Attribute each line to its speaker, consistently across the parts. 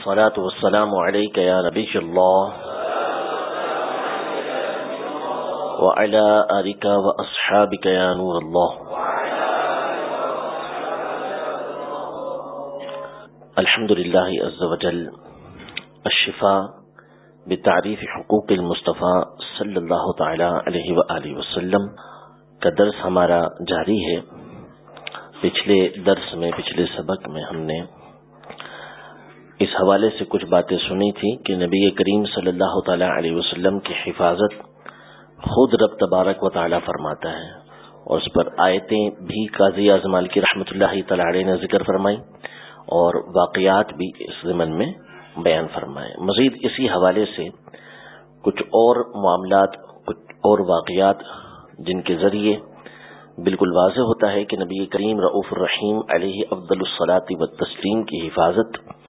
Speaker 1: الصلاة والسلام عليك يا نبي الله. وعلى آلك وأصحابك يا نور الله. الحمد لله عز وجل. الشفاء بتعریف حقوق المصطفیٰ صلی اللہ تعالی علیہ وآلہ وسلم کا درس ہمارا جاری ہے. پچھلے درس میں، پچھلے سبق میں ہم نے اس حوالے سے کچھ باتیں سنی تھی کہ نبی کریم صلی اللہ تعالی علیہ وسلم کی حفاظت خود رب تبارک و تعالی فرماتا ہے۔ اور اس پر آیتیں بھی قاضی اعظمال کی رحمۃ اللہ تعالی نے ذکر فرمائی اور واقعات بھی اس ضمن میں بیان فرمائے۔ مزید اسی حوالے سے کچھ اور معاملات، کچھ اور واقعات جن کے ذریعے بالکل واضح ہوتا ہے کہ نبی کریم رعف الرحیم علیہ عبد الصلاطی و تسلیم کی حفاظت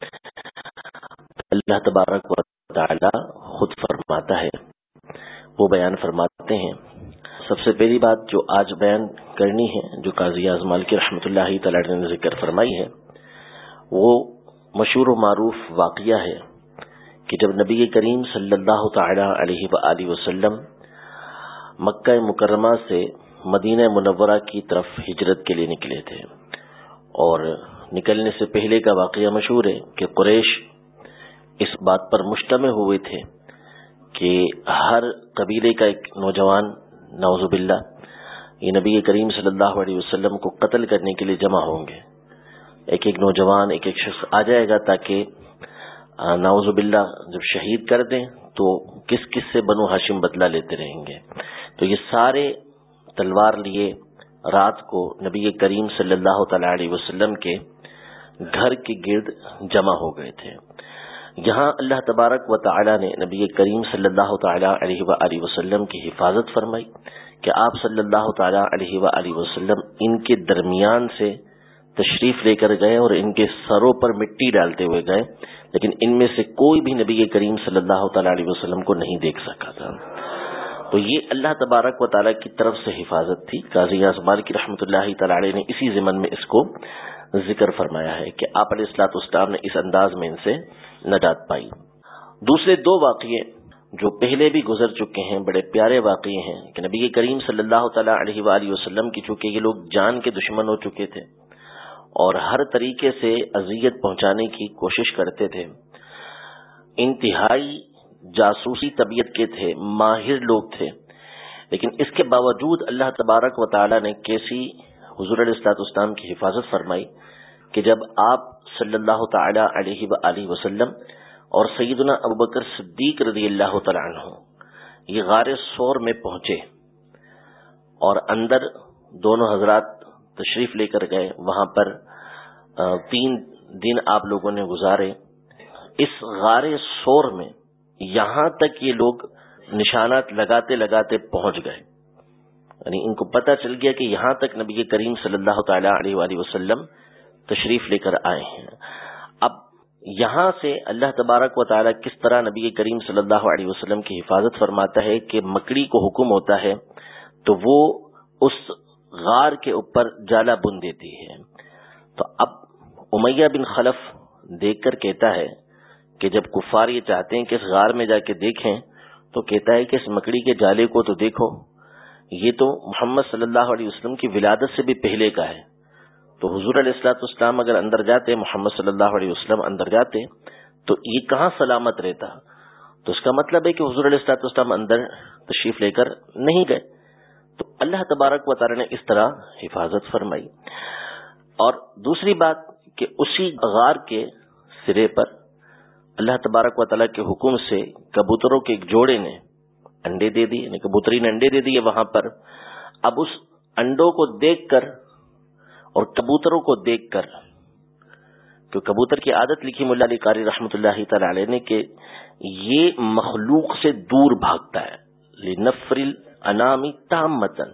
Speaker 1: اللہ تبارک و تعالی خود فرماتا ہے۔ وہ بیان فرماتے ہیں۔ سب سے پہلی بات جو آج بیان کرنی ہے، جو قاضی اعظمال کی رحمۃ اللہ تعالی نے ذکر فرمائی ہے، وہ مشہور و معروف واقعہ ہے کہ جب نبی کریم صلی اللہ تعالی علیہ و وسلم مکہ مکرمہ سے مدینہ منورہ کی طرف ہجرت کے لیے نکلے تھے اور نکلنے سے پہلے کا واقعہ مشہور ہے کہ قریش اس بات پر مشتمع ہوئے تھے کہ ہر قبیلے کا ایک نوجوان نوز باللہ، یہ نبی کریم صلی اللہ علیہ وسلم کو قتل کرنے کے لیے جمع ہوں گے۔ ایک ایک نوجوان، ایک ایک شخص آ جائے گا تاکہ نوز باللہ، جب شہید کر دیں تو کس کس سے بنو ہاشم بدلہ لیتے رہیں گے۔ تو یہ سارے تلوار لیے رات کو نبی کریم صلی اللہ تعالی علیہ وسلم کے گھر کے گرد جمع ہو گئے تھے۔ یہاں اللہ تبارک و تعالی نے نبی کریم صلی اللہ تعالی علیہ و وسلم کی حفاظت فرمائی کہ آپ صلی اللہ تعالی علیہ و وسلم ان کے درمیان سے تشریف لے کر گئے اور ان کے سروں پر مٹی ڈالتے ہوئے گئے، لیکن ان میں سے کوئی بھی نبی کریم صلی اللہ تعالی علیہ وسلم کو نہیں دیکھ سکا تھا۔ تو یہ اللہ تبارک و تعالیٰ کی طرف سے حفاظت تھی۔ قاضی اعظمال کی رحمۃ اللہ تعالی نے اسی ضمن میں اس کو ذکر فرمایا ہے کہ آپ علیہ السلاط اسلام نے اس انداز میں ان سے نجات پائی۔ دوسرے دو واقعے جو پہلے بھی گزر چکے ہیں، بڑے پیارے واقعے ہیں کہ نبی کریم صلی اللہ تعالی علیہ وآلہ وسلم کی، چونکہ یہ لوگ جان کے دشمن ہو چکے تھے اور ہر طریقے سے اذیت پہنچانے کی کوشش کرتے تھے، انتہائی جاسوسی طبیعت کے تھے، ماہر لوگ تھے۔ لیکن اس کے باوجود اللہ تبارک و تعالی نے کیسی حضور علیہ السلاط اسلام کی حفاظت فرمائی۔ کہ جب آپ صلی اللہ تعالی علیہ و وسلم اور سیدنا ابوبکر صدیق رضی اللہ تعالیٰ عنہ یہ غار سور میں پہنچے اور اندر دونوں حضرات تشریف لے کر گئے، وہاں پر تین دن آپ لوگوں نے گزارے۔ اس غار سور میں یہاں تک یہ لوگ نشانات لگاتے لگاتے پہنچ گئے۔ یعنی ان کو پتہ چل گیا کہ یہاں تک نبی کریم صلی اللہ تعالی علیہ وآلہ وسلم تشریف لے کر آئے ہیں۔ اب یہاں سے اللہ تبارک و تعالی کس طرح نبی کریم صلی اللہ علیہ وسلم کی حفاظت فرماتا ہے کہ مکڑی کو حکم ہوتا ہے، تو وہ اس غار کے اوپر جالا بن دیتی ہے۔ تو اب امیہ بن خلف دیکھ کر کہتا ہے کہ جب کفار یہ چاہتے ہیں کہ اس غار میں جا کے دیکھیں، تو کہتا ہے کہ اس مکڑی کے جالے کو تو دیکھو۔ یہ تو محمد صلی اللہ علیہ وسلم کی ولادت سے بھی پہلے کا ہے۔ تو حضور علیہ السلاۃ اسلام اگر اندر جاتے، محمد صلی اللہ علیہ وسلم اندر جاتے، تو یہ کہاں سلامت رہتا؟ تو اس کا مطلب ہے کہ حضور علیہ السلاط اسلام اندر تشریف لے کر نہیں گئے۔ تو اللہ تبارک و تعالی نے اس طرح حفاظت فرمائی۔ اور دوسری بات کہ اسی غار کے سرے پر اللہ تبارک و تعالیٰ کے حکم سے کبوتروں کے ایک جوڑے نے انڈے دے دیے یعنی کبوتری نے انڈے دے دیے وہاں پر۔ اب اس انڈوں کو دیکھ کر اور کبوتروں کو دیکھ کر۔ کبوتر کی عادت لکھی ملا علی قاری رحمۃ اللہ تعالی علیہ نے کہ یہ مخلوق سے دور بھاگتا ہے۔ نفرل انامی تام متن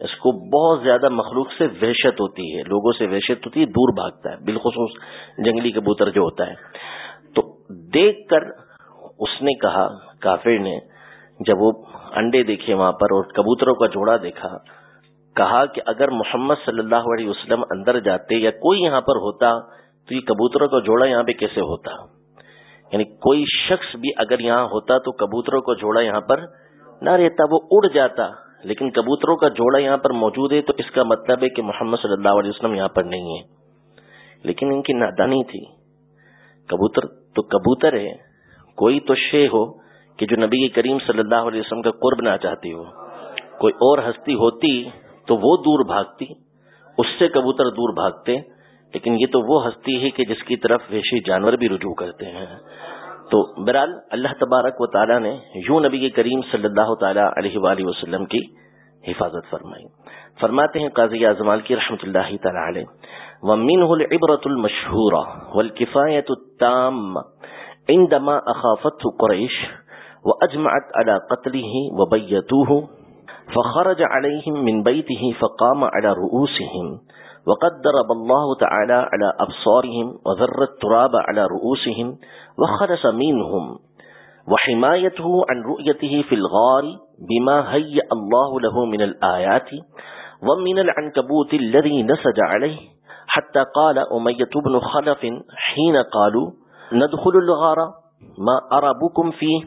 Speaker 1: اس کو بہت زیادہ مخلوق سے وحشت ہوتی ہے، لوگوں سے وحشت ہوتی ہے، دور بھاگتا ہے۔ بالخصوص جنگلی کبوتر جو ہوتا ہے۔ تو دیکھ کر اس نے کہا، کافر نے جب وہ انڈے دیکھے وہاں پر اور کبوتروں کا جوڑا دیکھا کہا کہ اگر محمد صلی اللہ علیہ وسلم اندر جاتے یا کوئی یہاں پر ہوتا تو یہ کبوتروں کا جوڑا یہاں پہ کیسے ہوتا؟ یعنی کوئی شخص بھی اگر یہاں ہوتا تو کبوتروں کا جوڑا یہاں پر نہ رہتا، وہ اڑ جاتا۔ لیکن کبوتروں کا جوڑا یہاں پر موجود ہے تو اس کا مطلب ہے کہ محمد صلی اللہ علیہ وسلم یہاں پر نہیں ہے۔ لیکن ان کی نادانی تھی۔ کبوتر تو کبوتر ہے۔ کوئی تو شے ہو کہ جو نبی کریم صلی اللہ علیہ وسلم کا قرب نہ چاہتی ہو۔ کوئی اور ہستی ہوتی تو وہ دور بھاگتی اس سے کبوتر دور بھاگتے لیکن یہ تو وہ ہستی ہے کہ جس کی طرف ویشی جانور بھی رجوع کرتے ہیں۔ تو برال اللہ تبارک و تعالیٰ نے یوں نبی کریم صلی اللہ تعالی علیہ وآلہ وسلم کی حفاظت فرمائی۔ فرماتے ہیں قاضی اعظمال کی رحمۃ اللہ تعالی علیہ ومنه العبرة المشهورة والكفاية التامة عندما أخافته قريش وأجمعت على قتله وبيتوه فخرج عليهم من بيته فقام على رؤوسهم وقد ضرب الله تعالى على أبصارهم وذر التراب على رؤوسهم وخلص منهم وحمايته عن رؤيته في الغار بما هيأ الله له من الآيات ومن العنكبوت الذي نسج عليه حتى قال أمية بن خلف حين قالوا ندخل الغار ما أربكم فيه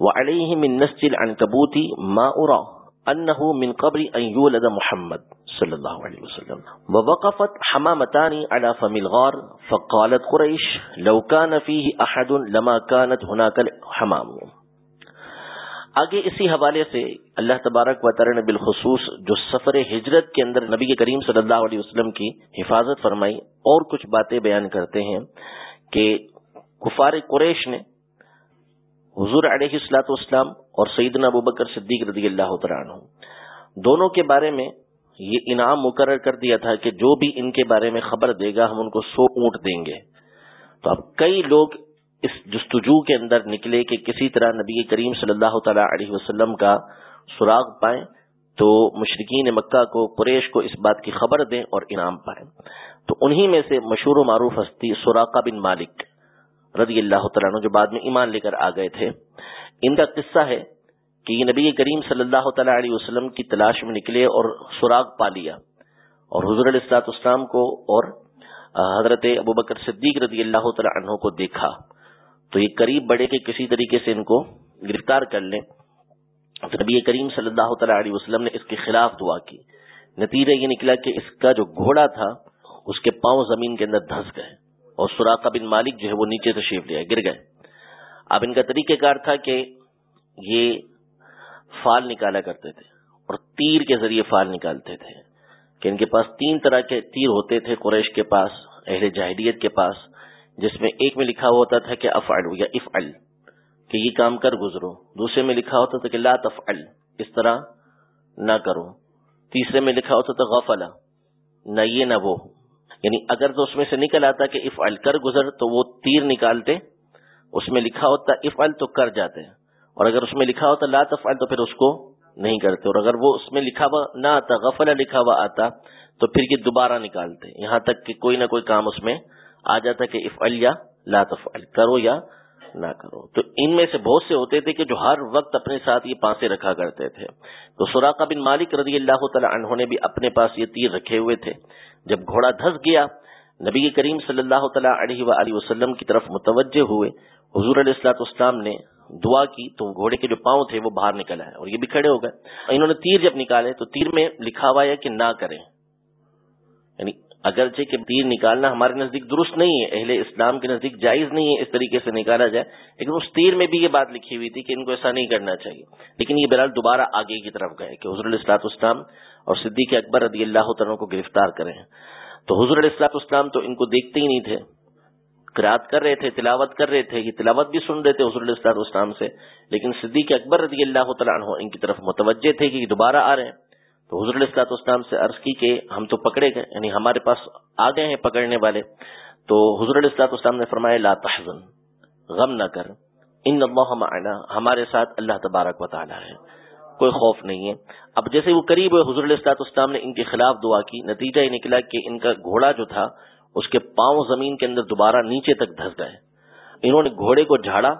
Speaker 1: وعليه من نسج العنكبوت ما أرى أنه من قبل أن يولد محمد صلی اللہ علیہ وسلم. ووقفت حمامتان على فم الغار، فقالت قریش لو كان فيه احد لما كانت هناك الحمام. آگے اسی حوالے سے اللہ تبارک و تعالی نے بالخصوص جو سفر ہجرت کے اندر نبی کریم صلی اللہ علیہ وسلم کی حفاظت فرمائی، اور کچھ باتیں بیان کرتے ہیں کہ کفار قریش نے حضور علیہ السلاۃ والسلام اور سیدنا ابوبکر صدیق رضی اللہ عنہ. دونوں کے بارے میں یہ انعام مقرر کر دیا تھا کہ جو بھی ان کے بارے میں خبر دے گا، ہم ان کو سو اونٹ دیں گے۔ تو اب کئی لوگ اس جستجو کے اندر نکلے کہ کسی طرح نبی کریم صلی اللہ تعالی علیہ وسلم کا سراغ پائیں تو مشرقین مکہ کو، قریش کو اس بات کی خبر دیں اور انعام پائیں۔ تو انہی میں سے مشہور و معروف ہستی سوراقا بن مالک۔ رضی اللہ تعالیٰ عنہ جو بعد میں ایمان لے کر آ گئے تھے۔ ان کا قصہ ہے کہ یہ نبی کریم صلی اللہ تعالی علیہ وسلم کی تلاش میں نکلے اور سراغ پا لیا اور حضور السلاط اسلام کو اور حضرت ابو بکر صدیق رضی اللہ تعالی عنہ کو دیکھا۔ تو یہ قریب بڑے کے کسی طریقے سے ان کو گرفتار کر لیں۔ تو نبی کریم صلی اللہ تعالی علیہ وسلم نے اس کے خلاف دعا کی۔ نتیجہ یہ نکلا کہ اس کا جو گھوڑا تھا، اس کے پاؤں زمین کے اندر دھس گئے۔ اور سوراخا بن مالک جو ہے وہ نیچے سے لیا گر گئے۔ اب ان کا طریقہ کار تھا کہ یہ فال نکالا کرتے تھے اور تیر کے ذریعے فال نکالتے تھے کہ ان کے پاس تین طرح کے تیر ہوتے تھے، قریش کے پاس، اہل جاہلیت کے پاس، جس میں ایک میں لکھا ہوتا تھا کہ افعل یا افعل، کہ یہ کام کر گزرو۔ دوسرے میں لکھا ہوتا تھا کہ لا تفعل، اس طرح نہ کرو۔ تیسرے میں لکھا ہوتا تھا غفلا نہ یہ نہ وہ۔ یعنی اگر تو اس میں سے نکل آتا کہ افعل کر گزر تو وہ تیر نکالتے، اس میں لکھا ہوتا افعل تو کر جاتے اور اگر اس میں لکھا ہوتا لا تفعل تو پھر اس کو نہیں کرتے۔ اور اگر وہ اس میں لکھا ہوا نہ آتا غفل لکھا ہوا آتا تو پھر یہ دوبارہ نکالتے۔ یہاں تک کہ کوئی نہ کوئی کام اس میں آ جاتا کہ افعل یا لا تفعل، کرو یا نہ کرو۔ تو ان میں سے بہت سے ہوتے تھے کہ جو ہر وقت اپنے ساتھ یہ پانسے رکھا کرتے تھے۔ تو سوراقا بن مالک رضی اللہ تعالی عنہ نے بھی اپنے پاس یہ تیر رکھے ہوئے تھے۔ جب گھوڑا دھس گیا، نبی کریم صلی اللہ تعالیٰ علیہ وآلہ وسلم کی طرف متوجہ ہوئے، حضور علیہ السلاط اسلام نے دعا کی، تو گھوڑے کے جو پاؤں تھے وہ باہر نکل آئے اور یہ بھی کھڑے ہو گئے۔ انہوں نے تیر جب نکالے، تو تیر میں لکھا ہوا ہے کہ نہ کریں۔ یعنی اگرچہ کہ تیر نکالنا ہمارے نزدیک درست نہیں ہے، اہل اسلام کے نزدیک جائز نہیں ہے اس طریقے سے نکالا جائے، لیکن اس تیر میں بھی یہ بات لکھی ہوئی تھی کہ ان کو ایسا نہیں کرنا چاہیے۔ لیکن یہ بہرحال دوبارہ آگے کی طرف گئے کہ حضر الاسلاط اسلام اور صدیق اکبر رضی اللہ تعالیٰ کو گرفتار کریں تو حضر الاسلاط اسلام تو ان کو دیکھتے ہی نہیں تھے۔ قرات کر رہے تھے، تلاوت کر رہے تھے، یہ تلاوت بھی سن رہے تھے حضور السلاط اسلام سے۔ لیکن صدیق اکبر رضی اللہ تعالیٰ عنہ ان کی طرف متوجہ تھے کہ دوبارہ آ رہے ہیں۔ تو حضور السلاط اسلام سے عرض کی کہ ہم تو پکڑے گئے یعنی ہمارے پاس آ گئے ہیں پکڑنے والے۔ تو حضور السلاط اسلام نے فرمایا، لا تحزن، غم نہ کر، ان اللہ معنا ہمارے ساتھ اللہ تبارک و تعالی ہے۔ کوئی خوف نہیں ہے۔ اب جیسے وہ قریب ہوئے حضور السلاط اسلام نے ان کے خلاف دعا کی، نتیجہ یہ نکلا کہ ان کا گھوڑا جو تھا، اس کے پاؤں زمین کے اندر دوبارہ نیچے تک دھس گئے۔ انہوں نے گھوڑے کو جھاڑا،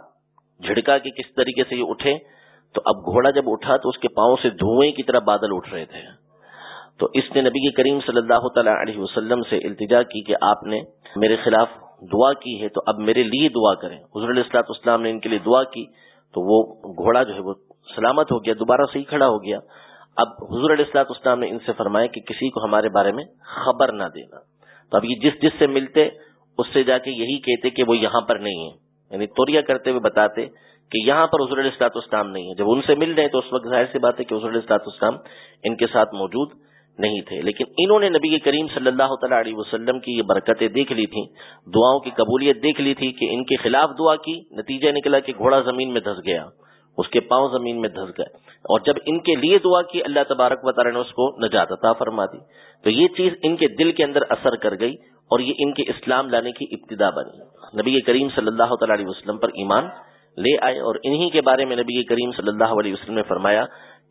Speaker 1: جھڑکا کہ کس طریقے سے یہ اٹھے۔ تو اب گھوڑا جب اٹھا تو اس کے پاؤں سے دھوئیں کی طرح بادل اٹھ رہے تھے۔ تو اس نے نبی کریم صلی اللہ تعالی علیہ وسلم سے التجا کی کہ آپ نے میرے خلاف دعا کی ہے تو اب میرے لیے دعا کریں۔ حضر السلاط اسلام نے ان کے لیے دعا کی تو وہ گھوڑا جو ہے وہ سلامت ہو گیا، دوبارہ صحیح کھڑا ہو گیا۔ اب حضور علیہ السلاط اسلام نے ان سے فرمایا کہ کسی کو ہمارے بارے میں خبر نہ دینا۔ تو اب یہ جس جس سے ملتے، اس سے جا کے یہی کہتے کہ وہ یہاں پر نہیں ہے۔ یعنی توریا کرتے ہوئے بتاتے کہ یہاں پر حضور علیہ السلاط اسلام نہیں ہے۔ جب ان سے مل رہے تو اس وقت ظاہر سی بات ہے کہ حضور علیہ السلاط اسلام ان کے ساتھ موجود نہیں تھے۔ لیکن انہوں نے نبی کریم صلی اللہ تعالی علیہ وسلم کی یہ برکتیں دیکھ لی تھیں، دعاؤں کی قبولیت دیکھ لی تھی کہ ان کے خلاف دعا کی، نتیجہ نکلا کہ گھوڑا زمین میں دھس گیا۔ اس کے پاؤں زمین میں دھس گئے۔ اور جب ان کے لیے دعا کی، اللہ تبارک و تعالی نے اس کو نجات عطا فرما دی۔ تو یہ چیز ان کے دل کے اندر اثر کر گئی اور یہ ان کے اسلام لانے کی ابتدا بنی نبی کریم صلی اللہ تعالی علیہ وسلم پر ایمان لے آئے اور انہی کے بارے میں نبی کریم صلی اللہ علیہ وسلم نے فرمایا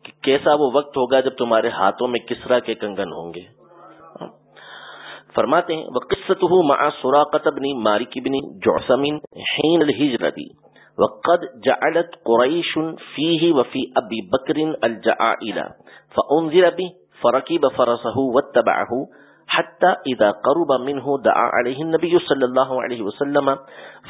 Speaker 1: کہ کیسا وہ وقت ہوگا جب تمہارے ہاتھوں میں کسرا کے کنگن ہوں گے۔ فرماتے ہیں وہ قصت ہوں ماں سوراقت بنی مارکی بنی جوسمین حین الحجرتی وقد جعلت قریش فیہ وفی ابی بکر الجعائلہ فانذر بی فرکب فرسہ واتبعہ حتى إذا قرب منه دعا عليه النبي صلى الله عليه وسلم،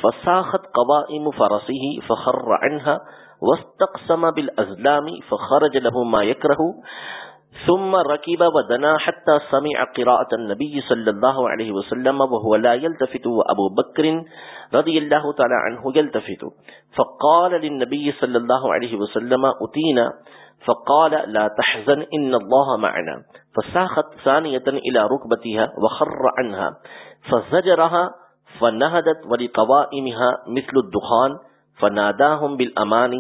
Speaker 1: فساخت قوائم فرسه فخر عنها واستقسم بالأزلام فخرج له ما يكره ثم ركب ودنا حتى سمع قراءة النبي صلى الله عليه وسلم وهو لا يلتفت وأبو بكر رضي الله تعالى عنه يلتفت. فقال للنبي صلى الله عليه وسلم، أتينا. فقال، لا تحزن، إن الله معنا. فساخت ثانية إلى ركبتها وخر عنها. فزجرها فنهدت ولقوائمها مثل الدخان، فناداهم بالأمان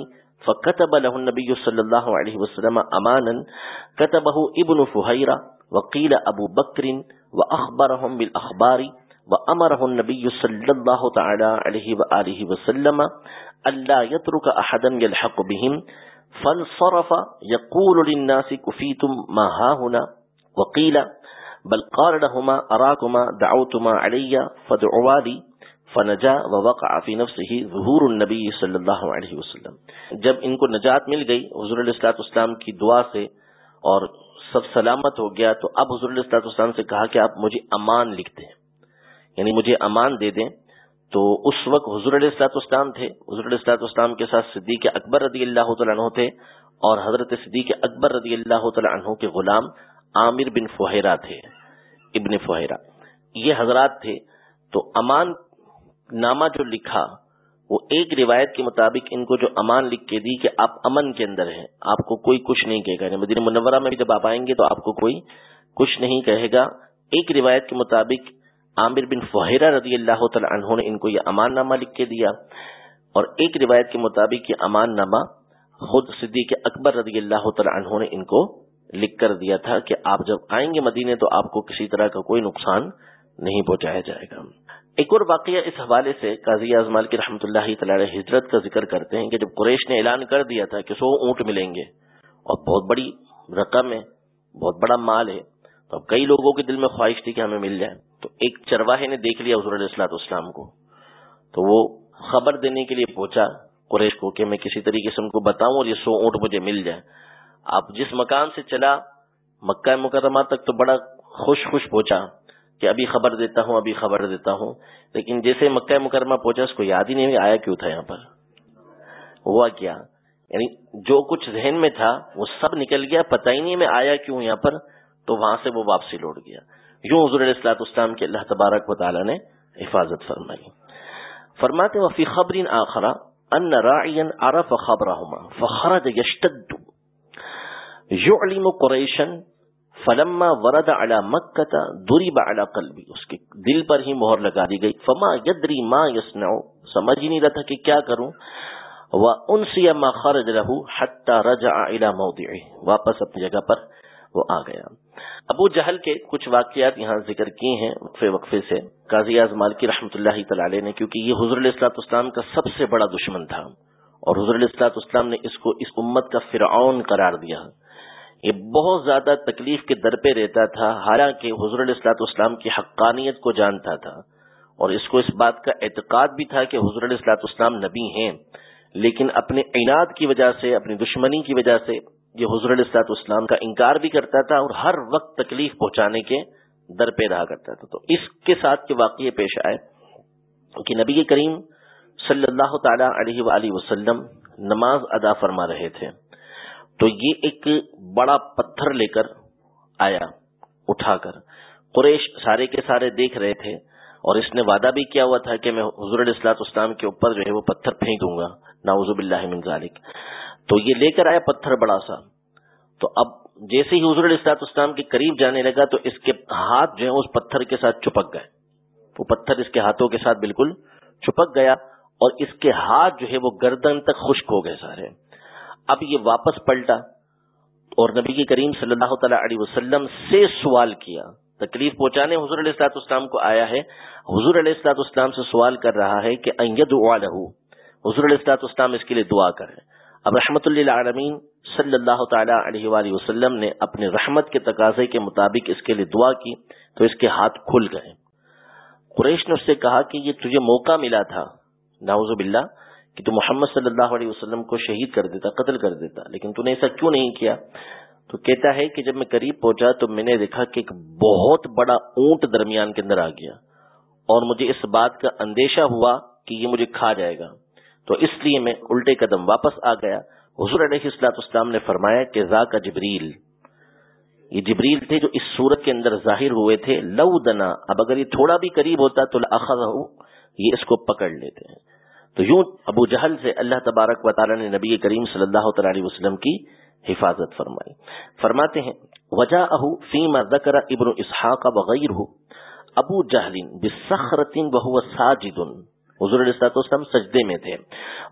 Speaker 1: فكتب له النبي صلى الله عليه وسلم أمانا كتبه ابن فهيرة وقيل أبو بكر وأخبرهم بالأخبار وأمره النبي صلى الله تعالى عليه وآله وسلم ألا يترك أحدا يلحق بهم فانصرف يقول للناس كفيتم ما هاهنا وقيل بل قال لهما أراكما دعوتما علي فدعوا لي فنجا ووقع في نفسه ظهور النبي صلی اللہ علیہ وسلم۔ جب ان کو نجات مل گئی، حضور علیہ السلاط اسلام کی دعا سے اور سب سلامت ہو گیا، تو اب حضور علیہ السلاط اسلام سے کہا کہ آپ مجھے امان لکھ دیں یعنی مجھے امان دے دیں۔ تو اس وقت حضور علیہ السلاط اسلام تھے۔ حضور علیہ السلاط اسلام کے ساتھ صدیق اکبر رضی اللہ تعالیٰ عنہ تھے اور حضرت صدیق اکبر رضی اللہ تعالیٰ عنہ کے غلام عامر بن فہرا تھے، ابن فہرا یہ حضرات تھے۔ تو امان نامہ جو لکھا، وہ ایک روایت کے مطابق ان کو جو امان لکھ کے دی کہ آپ امن کے اندر ہیں، آپ کو کوئی کچھ نہیں کہے گا۔ یعنی مدینہ منورہ میں بھی جب آپ آئیں گے تو آپ کو کوئی کچھ نہیں کہے گا۔ ایک روایت کے مطابق عامر بن فہرا رضی اللہ تعالی عنہ نے ان کو یہ امان نامہ لکھ کے دیا۔ اور ایک روایت کے مطابق یہ امان نامہ خود صدیق اکبر رضی اللہ تعالی عنہ نے ان کو لکھ کر دیا تھا کہ آپ جب آئیں گے مدینے تو آپ کو کسی طرح کا کوئی نقصان نہیں پہنچایا جائے گا۔ ایک اور واقعہ اس حوالے سے قاضی اعظمال کی رحمۃ اللہ تعالی ہجرت کا ذکر کرتے ہیں کہ جب قریش نے اعلان کر دیا تھا کہ سو اونٹ ملیں گے اور بہت بڑی رقم ہے، بہت بڑا مال ہے، تو اب کئی لوگوں کے دل میں خواہش تھی کہ ہمیں مل جائے۔ تو ایک چرواہے نے دیکھ لیا حضور علیہ السلاط اسلام کو۔ تو وہ خبر دینے کے لیے پہنچا قریش کو کہ میں کسی طریقے سے ان کو بتاؤں اور یہ سو اونٹ مجھے مل جائے۔ اب جس مکان سے چلا، مکہ مکرمہ تک تو بڑا خوش خوش پہنچا۔ کہ ابھی خبر دیتا ہوں، ابھی خبر دیتا ہوں۔ لیکن جیسے مکہ مکرمہ پہنچا، اس کو یاد ہی نہیں آیا کیوں تھا یہاں پر؟ ہوا کیا؟ یعنی جو کچھ ذہن میں تھا، وہ سب نکل گیا، پتہ ہی نہیں میں آیا کیوں یہاں پر، تو وہاں سے وہ واپسی لوٹ گیا۔ یوں حضور علیہ السلاط اسلام کے اللہ تبارک و تعالیٰ نے حفاظت فرمائی۔ فرماتے وفی خبر آخرا ان راعین عرف خبرہما، فخرج یشتد، یعلم قریشن فلما ورد على مکہ ضرب على قلبی، اس کے دل پر ہی مہر لگا دی گئی۔ فما یدری ما یصنع، سمجھ ہی نہیں رہا تھا کہ کیا کروں۔ وانسی ما خرج له حتى رجع الى موضعه واپس اپنی جگہ پر وہ آ گیا۔ ابو جہل کے کچھ واقعات یہاں ذکر کیے ہیں وقفے وقفے سے۔ قاضی اعظم کی رحمۃ اللہ تعالی نے، کیونکہ یہ حضر علیہ اسلام کا سب سے بڑا دشمن تھا۔ اور حضور السلاط اسلام نے اس کو اس امت کا فرعون قرار دیا۔ یہ بہت زیادہ تکلیف کے در پہ رہتا تھا، حالانکہ حضور السلاط اسلام کی حقانیت کو جانتا تھا۔ اور اس کو اس بات کا اعتقاد بھی تھا کہ حضور السلاط اسلام نبی ہیں۔ لیکن اپنے اعناد کی وجہ سے، اپنی دشمنی کی وجہ سے یہ حضور السلاط اسلام کا انکار بھی کرتا تھا اور ہر وقت تکلیف پہنچانے کے در پہ رہا کرتا تھا۔ تو اس کے ساتھ کے واقعے پیش آئے کہ نبی کریم صلی اللہ تعالی علیہ وآلہ وسلم نماز ادا فرما رہے تھے۔ تو یہ ایک بڑا پتھر لے کر آیا، اٹھا کر۔ قریش سارے کے سارے دیکھ رہے تھے اور اس نے وعدہ بھی کیا ہوا تھا کہ میں حضور الاسلاط اسلام کے اوپر جو ہے وہ پتھر پھینکوں گا۔ ناوزب اللہ من ذالک۔ تو یہ لے کر آیا پتھر بڑا سا۔ تو اب جیسے ہی حضور الاسلاط اسلام کے قریب جانے لگا تو اس کے ہاتھ جو ہے اس پتھر کے ساتھ چپک گئے۔ وہ پتھر اس کے ہاتھوں کے ساتھ بالکل چپک گیا اور اس کے ہاتھ جو ہے وہ گردن تک خشک ہو گئے سارے۔ اب یہ واپس پلٹا اور نبی کی کریم صلی اللہ تعالی علیہ وسلم سے سوال کیا، تکلیف پہنچانے حضور علیہ السلاط اسلام کو آیا ہے۔ حضور علیہ السلاط اسلام سے سوال کر رہا ہے کہ حضور علیہ السلاط اسلام اس کے لیے دعا کرے اب رحمت اللہ عالمین صلی اللہ تعالی علیہ وآلہ وسلم نے اپنے رحمت کے تقاضے کے مطابق اس کے لیے دعا کی تو اس کے ہاتھ کھل گئے۔ قریش نے اس سے کہا کہ یہ تجھے موقع ملا تھا۔ ناوز باللہ کہ تو محمد صلی اللہ علیہ وسلم کو شہید کر دیتا، قتل کر دیتا، لیکن تو نے ایسا کیوں نہیں کیا؟ تو کہتا ہے کہ جب میں قریب پہنچا تو میں نے دیکھا کہ ایک بہت بڑا اونٹ درمیان کے اندر آ گیا اور مجھے اس بات کا اندیشہ ہوا کہ یہ مجھے کھا جائے گا۔ تو اس لیے میں الٹے قدم واپس آ گیا۔ حضور علیہ السلاط اسلام نے فرمایا کہ ذا کا جبریل۔ یہ جبریل تھے جو اس صورت کے اندر ظاہر ہوئے تھے۔ لو دنا، اب اگر یہ تھوڑا بھی قریب ہوتا تو یہ اس کو پکڑ لیتے ہیں۔ تو یوں ابو جہل سے اللہ تبارک و تعالی نے نبی کریم صلی اللہ تعالی علیہ وسلم کی حفاظت فرمائی۔ فرماتے ہیں وجہ اہو فیم ذکر ابن اسحاق وغیر ابو جہل بسخرتن وهو ساجد۔ حضور علیہ الصلوۃ والسلام سجدے میں تھے۔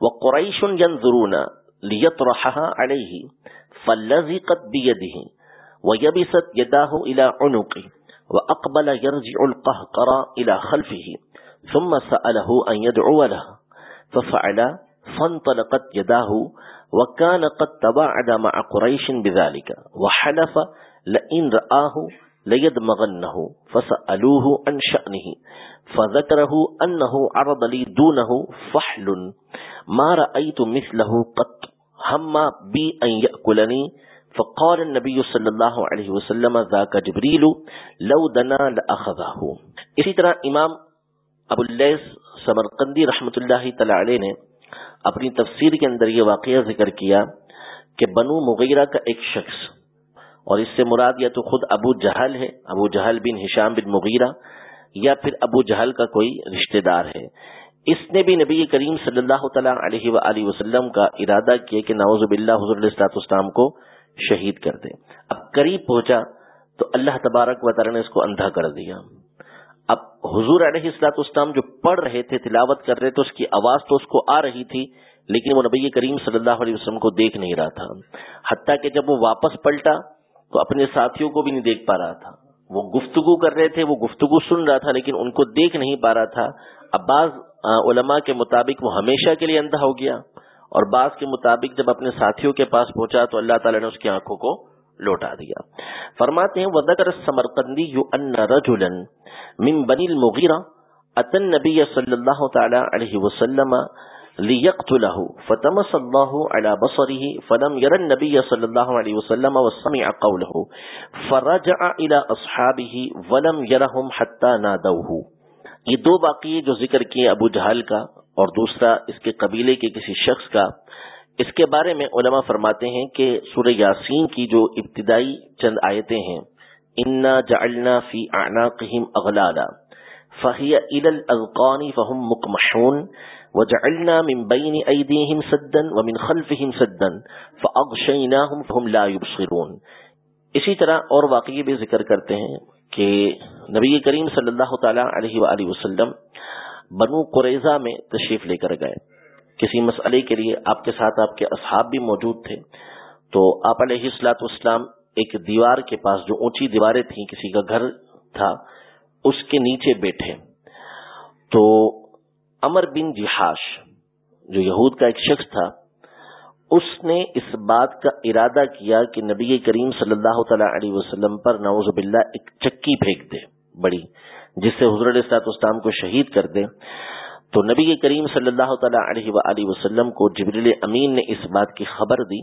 Speaker 1: وقریش ينظرون ليطرحها عليه فلزقت بيده ويبست يداه الى عنقه واقبل يرجع القهقرى الى خلفه ثم سأله ان يدعو له ففعل فانطلقت يداه وكان قد تباعد مع قريش بذلك وحلف لئن رآه ليدمغنه فسألوه عن شأنه فذكره أنه عرض لي دونه فحل ما رأيت مثله قط هم بي أن يأكلني فقال النبي صلى الله عليه وسلم ذاك جبريل لو دنا لأخذه۔ اسی طرح امام ابو اللیس سمرقندی رحمت اللہ تعالی نے اپنی تفسیر کے اندر یہ واقعہ ذکر کیا کہ بنو مغیرہ کا ایک شخص، اور اس سے مراد یا تو خود ابو جہل ہے، ابو جہل بن ہشام بن مغیرہ، یا پھر ابو جہل کا کوئی رشتہ دار ہے۔ اس نے بھی نبی کریم صلی اللہ تعالیٰ علیہ و وسلم کا ارادہ کیا کہ نوز باللہ حضر السلاط اسلام کو شہید کر دے۔ اب قریب پہنچا تو اللہ تبارک و تعالیٰ نے اس کو اندھا کر دیا۔ اب حضور علیہ السلاط اسلام جو پڑھ رہے تھے، تلاوت کر رہے تھے، اس کی آواز تو اس کو آ رہی تھی، لیکن وہ نبی کریم صلی اللہ علیہ وسلم کو دیکھ نہیں رہا تھا۔ حتیٰ کہ جب وہ واپس پلٹا تو اپنے ساتھیوں کو بھی نہیں دیکھ پا رہا تھا۔ وہ گفتگو کر رہے تھے، وہ گفتگو سن رہا تھا، لیکن ان کو دیکھ نہیں پا رہا تھا۔ اب بعض علماء کے مطابق وہ ہمیشہ کے لیے اندھا ہو گیا۔ اور بعض کے مطابق جب اپنے ساتھیوں کے پاس پہنچا تو اللہ تعالیٰ نے اس کی آنکھوں کو لوٹا دیا۔ فرماتے ہیں وذکر السمرقندی ان رجلا من بنی المغیرہ اتن نبی صلی اللہ تعالی علیہ وسلم ليقتله فتمس الله على بصره فلم ير النبي صلى الله عليه وسلم وسمع قوله فرجع الى اصحابه ولم يرهم حتى نادوه یہ دو واقعے جو ذکر کیے ابو جہل کا اور دوسرا اس کے قبیلے کے کسی شخص کا۔ اس کے بارے میں علماء فرماتے ہیں کہ سورہ یاسین کی جو ابتدائی چند آیتیں ہیں انا جعلنا فی اعناقہم اغلالا فہی الى الاذقان فهم مقمحون وجعلنا من بین ایدیہم سدا ومن خلفہم سدا فاغشیناہم فهم لا يبصرون اسی طرح اور واقعی بھی ذکر کرتے ہیں کہ نبی کریم صلی اللہ تعالی علیہ وآلہ وسلم بنو قریظہ میں تشریف لے کر گئے۔ کسی مسئلے کے لیے آپ کے ساتھ آپ کے اصحاب بھی موجود تھے۔ تو آپ علیہ السلاط اسلام ایک دیوار کے پاس جو اونچی دیواریں تھیں، کسی کا گھر تھا، اس کے نیچے بیٹھے۔ تو امر بن جہاش، جو یہود کا ایک شخص تھا، اس نے اس بات کا ارادہ کیا کہ نبی کریم صلی اللہ تعالی علیہ وسلم پر نوز باللہ ایک چکی پھینک دے، بڑی، جس سے حضرت السلاط اسلام کو شہید کر دے۔ تو نبی کریم صلی اللہ تعالی علیہ وآلہ وسلم کو جبریل امین نے اس بات کی خبر دی۔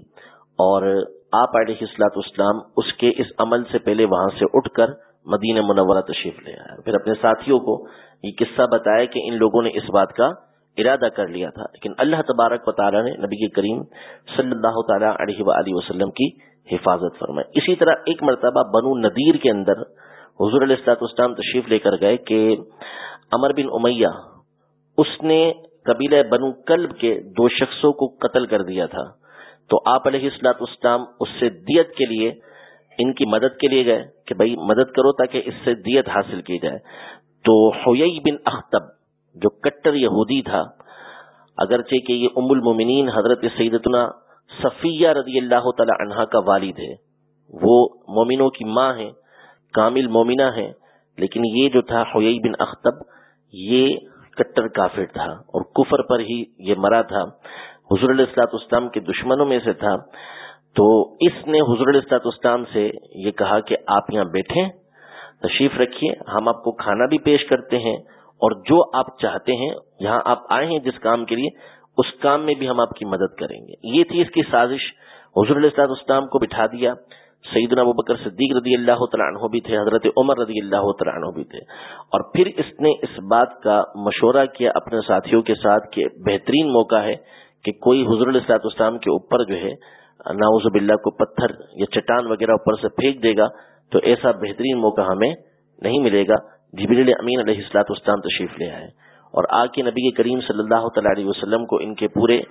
Speaker 1: اور آپ علیہ السلاط اسلام اس کے اس عمل سے پہلے وہاں سے اٹھ کر مدینہ منورہ تشریف لے آیا پھر اپنے ساتھیوں کو یہ قصہ بتایا کہ ان لوگوں نے اس بات کا ارادہ کر لیا تھا۔ لیکن اللہ تبارک و تعالیٰ نے نبی کریم صلی اللہ تعالیٰ علیہ وآلہ وسلم کی حفاظت فرمائی۔ اسی طرح ایک مرتبہ بنو ندیر کے اندر حضور علیہ السلاط اسلام تشریف لے کر گئے کہ امر بن امیہ، اس نے قبیلہ بنو کلب کے دو شخصوں کو قتل کر دیا تھا۔ تو آپ علیہ السلاط اسلام اس سے دیت کے لیے ان کی مدد کے لیے گئے کہ بھائی مدد کرو تاکہ اس سے دیت حاصل کی جائے۔ تو ہوئی بن اختب جو کٹر یہودی تھا، اگرچہ کہ یہ ام المومنین حضرت سیدتنا صفیہ رضی اللہ تعالی عنہا کا والد ہے، وہ مومنوں کی ماں ہے کامل مومنہ ہے لیکن یہ جو تھا ہوئی بن اختب، یہ کٹر کافر تھا اور کفر پر ہی یہ مرا تھا۔ حضور علیہ السلاط اسلام کے دشمنوں میں سے تھا۔ تو اس نے حضور علیہ السلاط اسلام سے یہ کہا کہ آپ یہاں بیٹھیں، تشریف رکھیے، ہم آپ کو کھانا بھی پیش کرتے ہیں اور جو آپ چاہتے ہیں، یہاں آپ آئے ہیں جس کام کے لیے، اس کام میں بھی ہم آپ کی مدد کریں گے۔ یہ تھی اس کی سازش۔ حضور علیہ السلاط اسلام کو بٹھا دیا۔ سیدنا ابو بکر صدیق رضی اللہ تعالیٰ عنہ بھی تھے، حضرت عمر رضی اللہ تعالیٰ عنہ بھی تھے۔ اور پھر اس نے اس بات کا مشورہ کیا اپنے ساتھیوں کے ساتھ کہ بہترین موقع ہے کہ کوئی حضر السلاط اسلام کے اوپر جو ہے ناؤز باللہ کو پتھر یا چٹان وغیرہ اوپر سے پھینک دے گا، تو ایسا بہترین موقع ہمیں نہیں ملے گا۔ جبریل امین علیہ السلاط اسلام تشریف لے آئے۔ اور آ کے نبی کریم صلی اللہ تعالی علیہ وسلم کو ان کے پورے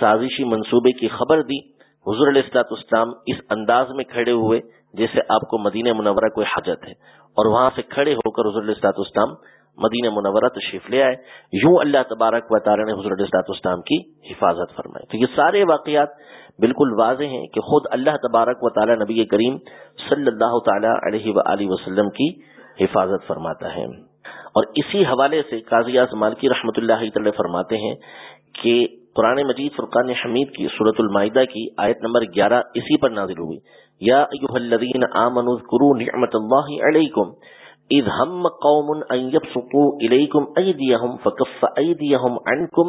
Speaker 1: سازشی منصوبے کی خبر دی۔ حضور علیہ السلاط اسلام اس انداز میں کھڑے ہوئے، جیسے آپ کو مدینہ منورہ کوئی حاجت ہے۔ اور وہاں سے کھڑے ہو کر حضور علیہ السلاط اسلام مدینہ منورہ تشریف لے آئے۔ یوں اللہ تبارک و تعالی نے حضرت اسلاط اسلام کی حفاظت فرمائی۔ تو یہ سارے واقعات بالکل واضح ہیں کہ خود اللہ تبارک و تعالی نبی کریم صلی اللہ تعالی علیہ و وسلم کی حفاظت فرماتا ہے۔ اور اسی حوالے سے قاضی مالکی رحمۃ اللہ تعالی فرماتے ہیں کہ قرآن مجید فرقان حمید کی صورت المائدہ کی آیت نمبر گیارہ اسی پر نازل ہوئی۔ یا ایوہ الذین آمنوا نعمت اللہ علیکم اذ ہم قوم ان يبسطوا الیکم ایدیہم فکف ایدیہم عنکم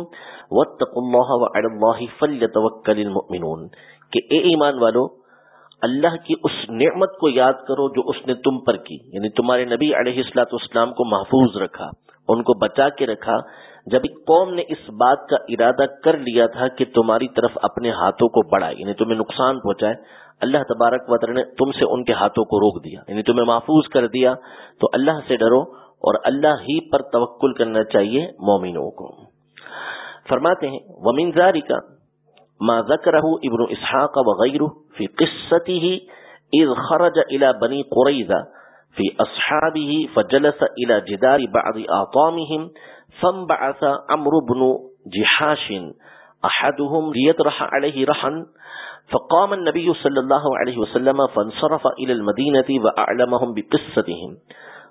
Speaker 1: واتقوا اللہ وعلى اللہ فلیتوکل المؤمنون۔ کہ اے ایمان والو، اللہ کی اس نعمت کو یاد کرو جو اس نے تم پر کی۔ یعنی تمہارے نبی علیہ السلاۃ اسلام کو محفوظ رکھا، ان کو بچا کے رکھا۔ جب ایک قوم نے اس بات کا ارادہ کر لیا تھا کہ تمہاری طرف اپنے ہاتھوں کو بڑھائے یعنی تمہیں نقصان پہنچائے اللہ تبارک وطر نے تم سے ان کے ہاتھوں کو روک دیا یعنی تمہیں محفوظ کر دیا، تو اللہ سے ڈرو اور اللہ ہی پر توکل کرنا چاہیے مومنوں کو۔ فرماتے ہیں، ومن کا ما ذکرہ ابن اسحاق وغیرہ فی قصته اذ خرج الى بنی قریظہ فی اصحابه فجلس الى جدار بعض آطامهم فانبعث عمرو بن جحاش احدهم ليطرح عليه رحا فقام النبي صلى الله عليه وسلم فانصرف الى المدينة واعلمهم بقصتهم.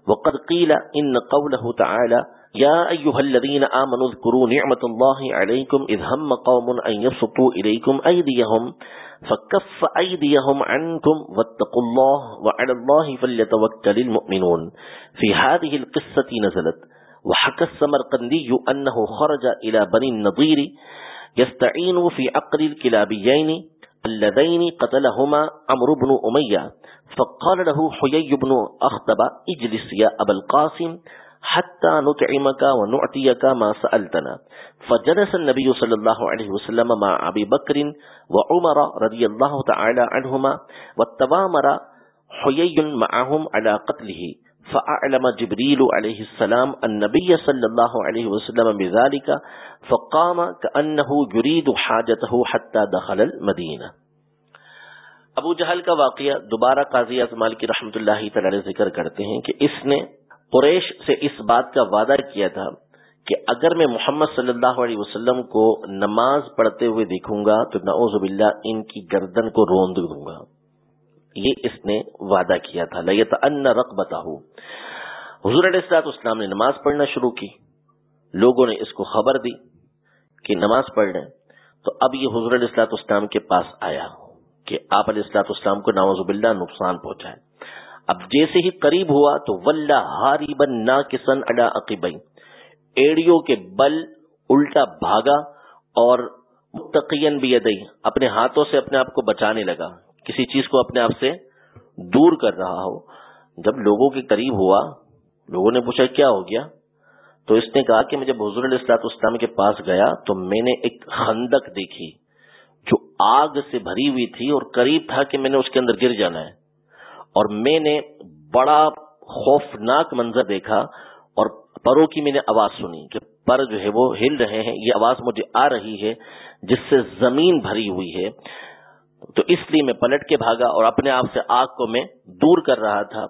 Speaker 1: وقد قيل ان قوله تعالى يا ايها الذين امنوا اذكروا نعمة الله عليكم اذ هم قوم ان يبسطوا اليكم ايديهم فكف ايديهم عنكم واتقوا الله وعلى الله فليتوكل المؤمنون. في هذه القصة نزلت. وحكى السمرقندي أنه خرج إلى بني النضير يستعين في عقل الكلابيين اللذين قتلهما عمرو بن أمية فقال له حيي بن أخطب اجلس يا أبا القاسم حتى نطعمك ونعطيك ما سألتنا. فجلس النبي صلى الله عليه وسلم مع أبي بكر وعمر رضي الله تعالى عنهما والتوامر حيي معهم على قتله. فأعلم جبريل عليه السلام النبي صلى الله عليه وسلم بذلك فقام كأنه يريد حاجته حتى دخل المدينة. ابو جہل کا واقعہ دوبارہ قاضی ازمال کی رحمت اللہ تعالی ذکر کرتے ہیں کہ اس نے قریش سے اس بات کا وعدہ کیا تھا کہ اگر میں محمد صلی اللہ علیہ وسلم کو نماز پڑھتے ہوئے دیکھوں گا تو نعوذ باللہ ان کی گردن کو روند دوں گا۔ یہ اس نے وعدہ کیا تھا لیت ان رق حضور علیہ السلاط اسلام نے نماز پڑھنا شروع کی۔ لوگوں نے اس کو خبر دی کہ نماز پڑھ رہے تو اب یہ حضر علیہ السلاط اسلام کے پاس آیا کہ آپ علیہ السلاط اسلام کو نواز باللہ نقصان پہنچائے اب جیسے ہی قریب ہوا تو ولہ ہاری بن نا کسن اڈا عقیبئی ایڑیوں کے بل الٹا بھاگا اور متقین بھی ادئی اپنے ہاتھوں سے اپنے آپ کو بچانے لگا۔ کسی چیز کو اپنے آپ سے دور کر رہا ہو۔ جب لوگوں کے قریب ہوا، لوگوں نے پوچھا کیا ہو گیا، تو اس نے کہا کہ میں جب حضور علیہ السلاط اسلام کے پاس گیا، تو میں نے ایک خندق دیکھی جو آگ سے بھری ہوئی تھی اور قریب تھا کہ میں نے اس کے اندر گر جانا ہے۔ اور میں نے بڑا خوفناک منظر دیکھا اور پروں کی میں نے آواز سنی کہ پر جو ہے وہ ہل رہے ہیں، یہ آواز مجھے آ رہی ہے، جس سے زمین بھری ہوئی ہے۔ تو اس لیے میں پلٹ کے بھاگا اور اپنے آپ سے آگ کو میں دور کر رہا تھا۔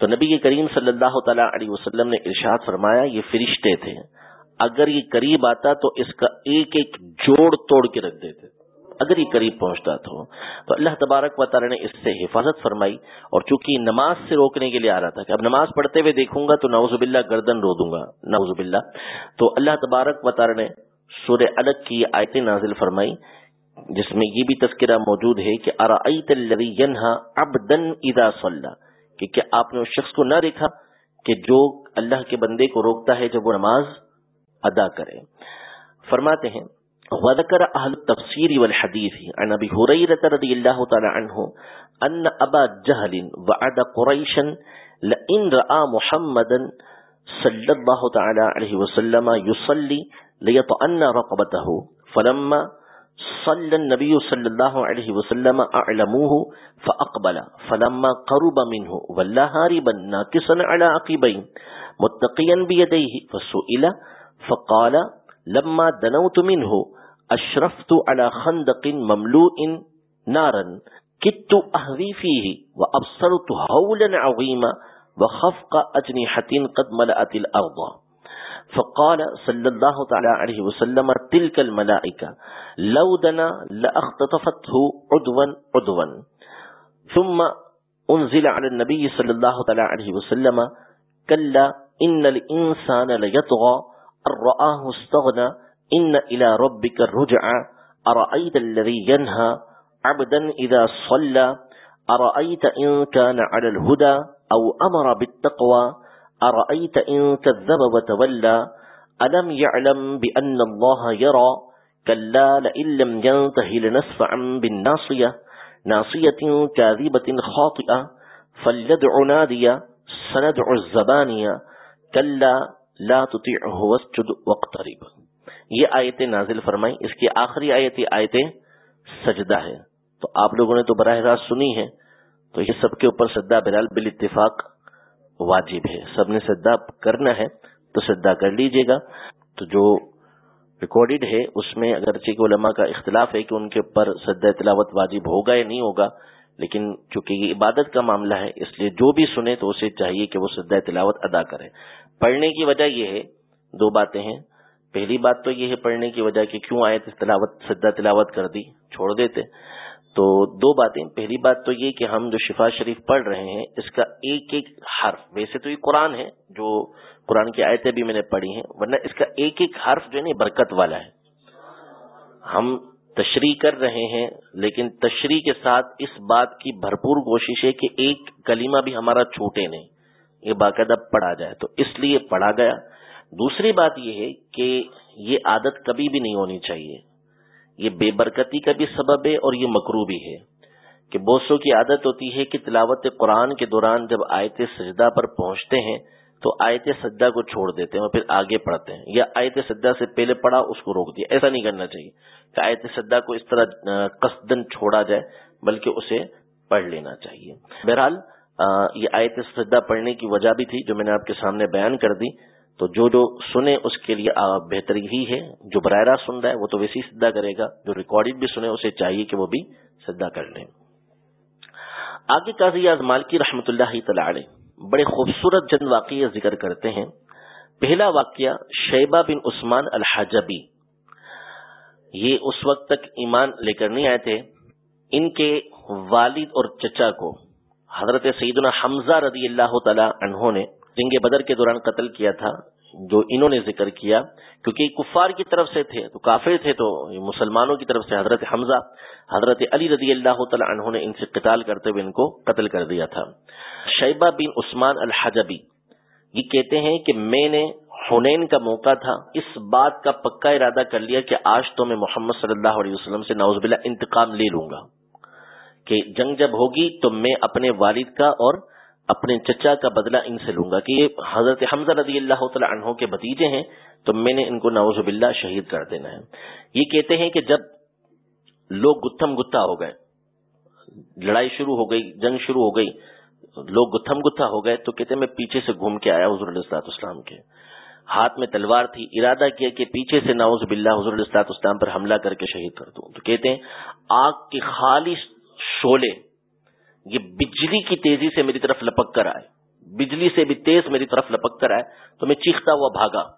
Speaker 1: تو نبی کریم صلی اللہ تعالی علیہ وسلم نے ارشاد فرمایا، یہ فرشتے تھے۔ اگر یہ قریب آتا تو اس کا ایک ایک جوڑ توڑ کے رکھ دیتے۔ اگر یہ قریب پہنچتا تو۔ تو اللہ تبارک و تعالی نے اس سے حفاظت فرمائی اور چونکہ نماز سے روکنے کے لیے آ رہا تھا کہ اب نماز پڑھتے ہوئے دیکھوں گا تو نوز باللہ گردن رو دوں گا۔ نوز باللہ۔ تو اللہ تبارک و تعالی نے سورہ الگ کی آیت نازل فرمائی۔ جس میں یہ بھی تذکرہ موجود ہے کہ ارائیت الذی ینہا عبدن اذا صلی کہ کیا آپ نے اس شخص کو نہ دیکھا کہ جو اللہ کے بندے کو روکتا ہے جب وہ نماز ادا کرے؟ فرماتے ہیں وذكر اهل التفسير والحديث عن ابي هريره رضي الله تعالى عنه ان ابا جهل وعد قريشا لئن راى محمدا صلى الله تعالى عليه وسلم يصلي ليطأن رقبته، فلما صلى النبي صلى الله عليه وسلم أعلموه فأقبل، فلما قرب منه، ولا هاربا ناكسا على عقبين متقيا بيديه، فسئل، فقال، لما دنوت منه، أشرفت على خندق مملوء نارا، كدت أهذي فيه، وأبصرت هولا عظيما، وخفق أجنحة قد ملأت الأرض. فقال صلى الله تعالى عليه وسلم، تلك الملائكة، لو دنا لأختطفته عدوا عدوا. ثم انزل على النبي صلى الله تعالى عليه وسلم، كلا إن الإنسان ليطغى الرآه استغنى، إن إلى ربك الرجع أرأيت الذي ينهى عبدا إذا صلى؟ أرأيت إن كان على الهدى أو أمر بالتقوى؟ أرأيت إن كذب وتولى؟ ألم يعلم بأن الله يرى؟ كلا لئن لم ينتهي لنسفعا بالناصية. ناصية كاذبة خاطئة. فليدع نادية، سندع الزبانية. كلا لا تطيعه واسجد واقترب. یہ آیتیں نازل فرمائی، اس کی آخری آیت آیتیں سجدہ ہے۔ تو آپ لوگوں نے تو براہ راست سنی ہے۔ تو یہ سب کے اوپر سجدہ بلال بالاتفاق واجب ہے۔ سب نے سدا کرنا ہے تو سدا کر لیجیے گا۔ تو جو ریکارڈیڈ ہے، اس میں اگرچہ کہ علماء کا اختلاف ہے کہ ان کے اوپر سدا تلاوت واجب ہوگا یا نہیں ہوگا، لیکن چونکہ یہ عبادت کا معاملہ ہے، اس لیے جو بھی سنے تو اسے چاہیے کہ وہ سدا تلاوت ادا کرے پڑھنے کی وجہ یہ ہے، دو باتیں ہیں۔ پہلی بات تو یہ ہے پڑھنے کی وجہ کہ کیوں آئے تلاوت سدا تلاوت کر دی، چھوڑ دیتے۔ تو دو باتیں۔ پہلی بات تو یہ کہ ہم جو شفا شریف پڑھ رہے ہیں، اس کا ایک ایک حرف۔ ویسے تو یہ قرآن ہے، جو قرآن کی آیتیں بھی میں نے پڑھی ہیں، ورنہ اس کا ایک ایک حرف جو ہے نا برکت والا ہے۔ ہم تشریح کر رہے ہیں، لیکن تشریح کے ساتھ اس بات کی بھرپور کوشش ہے کہ ایک کلمہ بھی ہمارا چھوٹے نہیں، یہ باقاعدہ پڑھا جائے۔ تو اس لیے پڑھا گیا۔ دوسری بات یہ ہے کہ یہ عادت کبھی بھی نہیں ہونی چاہیے۔ یہ بے برکتی کا بھی سبب ہے اور یہ مکرو بھی ہے کہ بوسوں کی عادت ہوتی ہے کہ تلاوت قرآن کے دوران جب آیت سجدہ پر پہنچتے ہیں تو آیت سجدہ کو چھوڑ دیتے ہیں اور پھر آگے پڑھتے ہیں یا آیت سجدہ سے پہلے پڑھا اس کو روک دیا ایسا نہیں کرنا چاہیے کہ آیت سجدہ کو اس طرح قصدن چھوڑا جائے بلکہ اسے پڑھ لینا چاہیے۔ بہرحال یہ آیت سجدہ پڑھنے کی وجہ بھی تھی جو میں نے آپ کے سامنے بیان کر دی۔ تو جو جو سنے اس کے لیے بہتر ہی ہے، جو براہ راست سن رہا ہے، وہ تو ویسے ہی سدا کرے گا، جو ریکارڈ بھی سنے اسے چاہیے کہ وہ بھی سدا کر لیں۔ آگے قاضی مالکی رحمت اللہ تعالی بڑے خوبصورت چند واقعہ ذکر کرتے ہیں۔ پہلا واقعہ شیبہ بن عثمان الحجبی۔ یہ اس وقت تک ایمان لے کر نہیں آئے تھے۔ ان کے والد اور چچا کو حضرت سیدنا حمزہ رضی اللہ تعالی عنہ نے جنگ بدر کے دوران قتل کیا تھا، جو انہوں نے ذکر کیا، کیونکہ کفار کی طرف سے تھے، تو کافر تھے، تو مسلمانوں کی طرف سے حضرت حمزہ، حضرت علی رضی اللہ تعالی عنہ نے ان سے قتال کرتے ہوئے ان کو قتل کر دیا تھا۔ شیبہ بن عثمان الحجبی، یہ کہتے ہیں کہ میں نے حنین کا موقع تھا، اس بات کا پکا ارادہ کر لیا کہ آج تو میں محمد صلی اللہ علیہ وسلم سے نوز باللہ انتقام لے لوں گا، کہ جنگ جب ہوگی تو میں اپنے والد کا اور اپنے چچا کا بدلہ ان سے لوں گا کہ یہ حضرت حمزہ رضی اللہ تعالی عنہ کے بتیجے ہیں، تو میں نے ان کو نوز باللہ شہید کر دینا ہے۔ یہ کہتے ہیں کہ جب لوگ گتھم گتھا ہو گئے، لڑائی شروع ہو گئی، جنگ شروع ہو گئی، لوگ گتھم گتھا ہو گئے، تو کہتے ہیں میں پیچھے سے گھوم کے آیا حضور علیہ اسلام کے۔ ہاتھ میں تلوار تھی، ارادہ کیا کہ پیچھے سے ناؤز باللہ حضور السلاط اسلام پر حملہ کر کے شہید کر دوں۔ تو کہتے ہیں، آگ کے خالص شولے یہ بجلی کی تیزی سے میری طرف لپک کر آئے۔ بجلی سے بھی تیز میری طرف لپک کر آئے تو میں چیختا ہوا بھاگا۔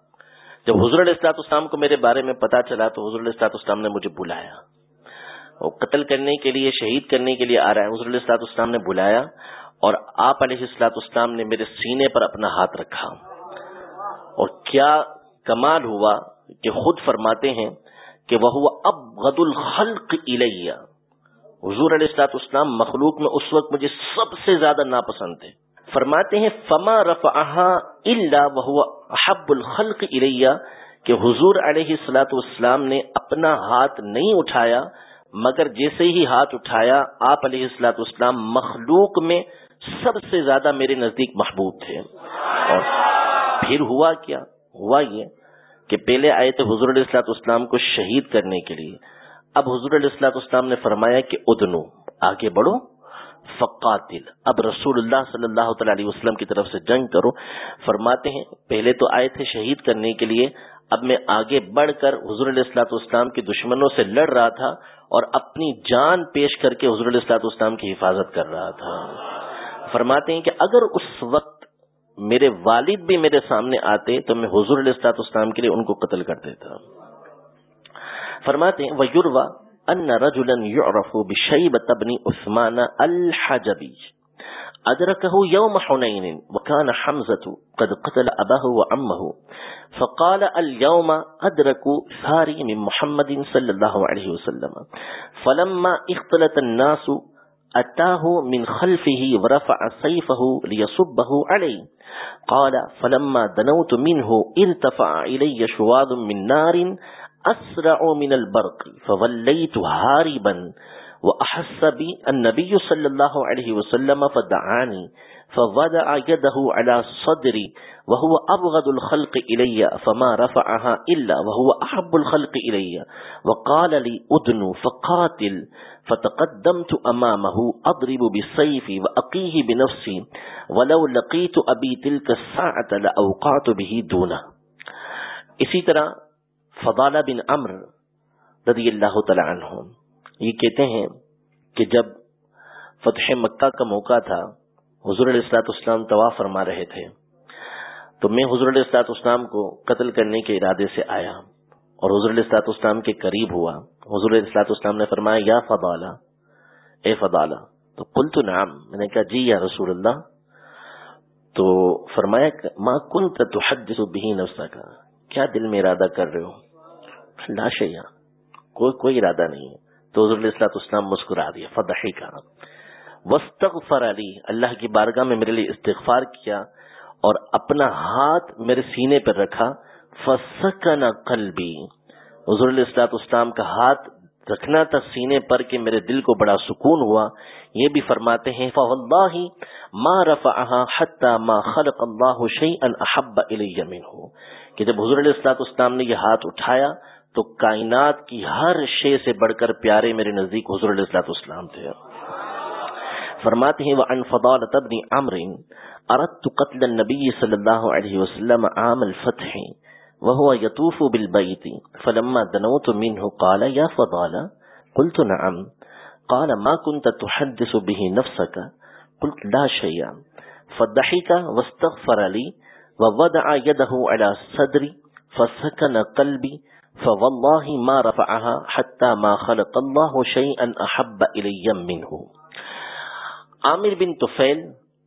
Speaker 1: جب حضور الاسلاط اسلام کو میرے بارے میں پتا چلا تو حضور الاسلاط اسلام نے مجھے بلایا۔ وہ قتل کرنے کے لیے، شہید کرنے کے لیے آ رہا ہے۔ حضور الاسلاط اسلام نے بلایا اور آپ علیہ السلاط اسلام نے میرے سینے پر اپنا ہاتھ رکھا۔ اور کیا کمال ہوا کہ خود فرماتے ہیں کہ وہ اب غد الخلق الیہ۔ حضور علیہ السلاط اسلام مخلوق میں اس وقت مجھے سب سے زیادہ ناپسند تھے۔ فرماتے ہیں، فما رف اللہ وہ حب الخلق الیہ کہ حضور علیہ السلاط اسلام نے اپنا ہاتھ نہیں اٹھایا، مگر جیسے ہی ہاتھ اٹھایا، آپ علیہ السلاط اسلام مخلوق میں سب سے زیادہ میرے نزدیک محبوب تھے۔ اور پھر ہوا کیا؟ ہوا یہ کہ پہلے آئے تھے حضور علیہ السلاط اسلام کو شہید کرنے کے لیے اب حضور علیہ السلاط اسلام نے فرمایا کہ ادنو، آگے بڑھو، فقاتل، اب رسول اللہ صلی اللہ تعالی علیہ وسلم کی طرف سے جنگ کرو۔ فرماتے ہیں، پہلے تو آئے تھے شہید کرنے کے لیے، اب میں آگے بڑھ کر حضور علیہ السلاط اسلام کے دشمنوں سے لڑ رہا تھا اور اپنی جان پیش کر کے حضور علیہ السلاط اسلام کی حفاظت کر رہا تھا۔ فرماتے ہیں کہ اگر اس وقت میرے والد بھی میرے سامنے آتے تو میں حضور علیہ السلاط اسلام کے لیے ان کو قتل کر دیتا۔ فرماتے ہیں ویوروا ان رجلا يعرف بشيبة بن عثمان الحجبي. أدركه يوم حنين وكان حمزة قد قتل أباه وعمه فقال اليوم أدركوا ثاري من محمد صلى الله عليه وسلم. فلما اختلت الناس، أتاه من خلفه ورفع سيفه ليصبه عليه. قال، فلما دنوت منه، ارتفع إلي شواذ من نار أسرع من البرق، فوليت هاربا وأحس بي النبي صلى الله عليه وسلم فدعاني فوضع يده على صدري، وهو أبغض الخلق إلي، فما رفعها إلا، وهو أحب الخلق إلي، وقال لي أدن فقاتل، فتقدمت أمامه، أضرب بسيفي وأقيه بنفسي، ولو لقيت أبي تلك الساعة لأوقعت به دونه. اسی طرح فضالہ بن امر رضی اللہ تعالی عنہ یہ کہتے ہیں کہ جب فتح مکہ کا موقع تھا، حضور علیہ السلاط اسلام طواف فرما رہے تھے، تو میں حضور علیہ السلاط اسلام کو قتل کرنے کے ارادے سے آیا اور حضور علیہ السلاط اسلام کے قریب ہوا۔ حضور علیہ السلاط اسلام نے فرمایا، یا فضالہ، اے فضالہ تو کل تو نام میں نے کہا جی یا رسول اللہ تو فرمایا ماں کن تو حد بھی نفسا کا کیا دل میں ارادہ کر رہے ہو؟ لاشیا کوئی کوئی ارادہ نہیں ہے۔ تو حضور علیہ السلاط اسلام مسکرا دیا فدحی کا وسطر علی اللہ کی بارگاہ میں میرے لیے استغفار کیا اور اپنا ہاتھ میرے سینے پر رکھا۔ فسکن قلبی حضور علیہ السلاط اسلام کا ہاتھ رکھنا تھا سینے پر کہ میرے دل کو بڑا سکون ہوا۔ یہ بھی فرماتے ہیں فواللہ ما رفعها حتى ما خلق الله شيئا احب الي منه۔ کہ جب حضور علیہ السلاط اسلام نے یہ ہاتھ اٹھایا تو کائنات کی ہر شے سے بڑھ کر پیارے میرے نزدیک حضور علیہ السلاط اسلام تھے۔ فرماتے ہیں، وعن فضالة بن عمر اردت قتل النبي صلى الله عليه وسلم عام الفتح وهو يطوف بالبيت فلما دنوت منه قال، يا فضالة قلت، نعم قال، ما كنت تحدث به نفسك قلت، لا شيء فضحك واستغفر لي ووضع يده على صدري فسكن قلبي فوالله ما رفعها حتى ما خلق الله شيئا أحب إلي منه. عامر بن طفیل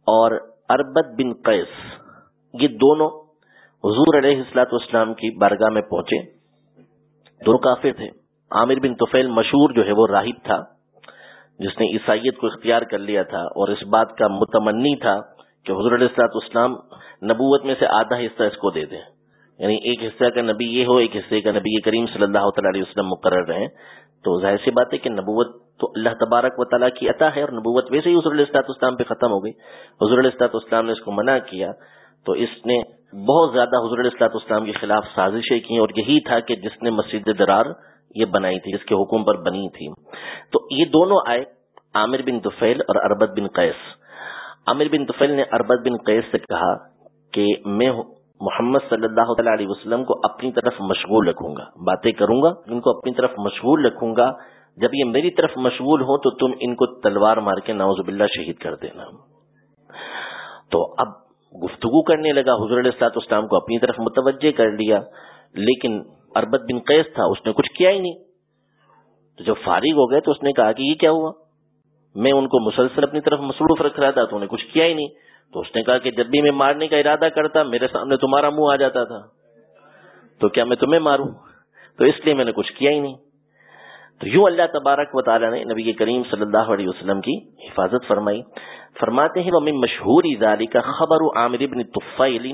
Speaker 1: اور اربت بن قیس یہ دونوں حضور علیہ السلاط اسلام کی بارگاہ میں پہنچے۔ دو کافر تھے۔ عامر بن توفیل مشہور جو ہے وہ راہب تھا، جس نے عیسائیت کو اختیار کر لیا تھا اور اس بات کا متمنی تھا کہ حضور علیہ السلاط اسلام نبوت میں سے آدھا حصہ اس کو دے دیں۔ یعنی ایک حصہ کا نبی یہ ہو، ایک حصے کا نبی کریم صلی اللہ تعالی علیہ وسلم مقرر رہے تو ظاہر سی بات ہے کہ نبوت تو اللہ تبارک و تعالیٰ کی عطا ہے اور نبوت ویسے ہی حضور علیہ السلاط اسلام پہ ختم ہو گئی۔ حضور علیہ السلاط اسلام نے اس کو منع کیا تو اس نے بہت زیادہ حضور علیہ السلاط اسلام کے خلاف سازشیں کی اور یہی تھا کہ جس نے مسجد درار یہ بنائی تھی، جس کے حکم پر بنی تھی۔ تو یہ دونوں آئے عامر بن دفیل اور اربت بن قیس عامر بن دفیل نے اربت بن قیس سے کہا کہ میں محمد صلی اللہ تعالی علیہ وسلم کو اپنی طرف مشغول رکھوں گا۔ باتیں کروں گا، ان کو اپنی طرف مشغول رکھوں گا۔ جب یہ میری طرف مشغول ہو تو تم ان کو تلوار مار کے نوز باللہ شہید کر دینا۔ تو اب گفتگو کرنے لگا، حضور علیہ السلاط اسلام کو اپنی طرف متوجہ کر لیا، لیکن اربت بن قیس تھا، اس نے کچھ کیا ہی نہیں۔ تو جب فارغ ہو گئے تو اس نے کہا کہ یہ کیا ہوا؟ میں ان کو مسلسل اپنی طرف مصروف رکھ رہا تھا، تو انہیں کچھ کیا ہی نہیں۔ تو اس نے کہا کہ جب بھی میں مارنے کا ارادہ کرتا، میرے سامنے تمہارا منہ آ جاتا تھا۔ تو کیا میں تمہیں ماروں؟ تو اس لیے میں نے کچھ کیا ہی نہیں۔ تو یوں اللہ تبارک و تعالیٰ نے نبی کریم صلی اللہ علیہ وسلم کی حفاظت فرمائی۔ فرماتے ہیں وہ مشہور ذالی کا خبر عامر بن طفیل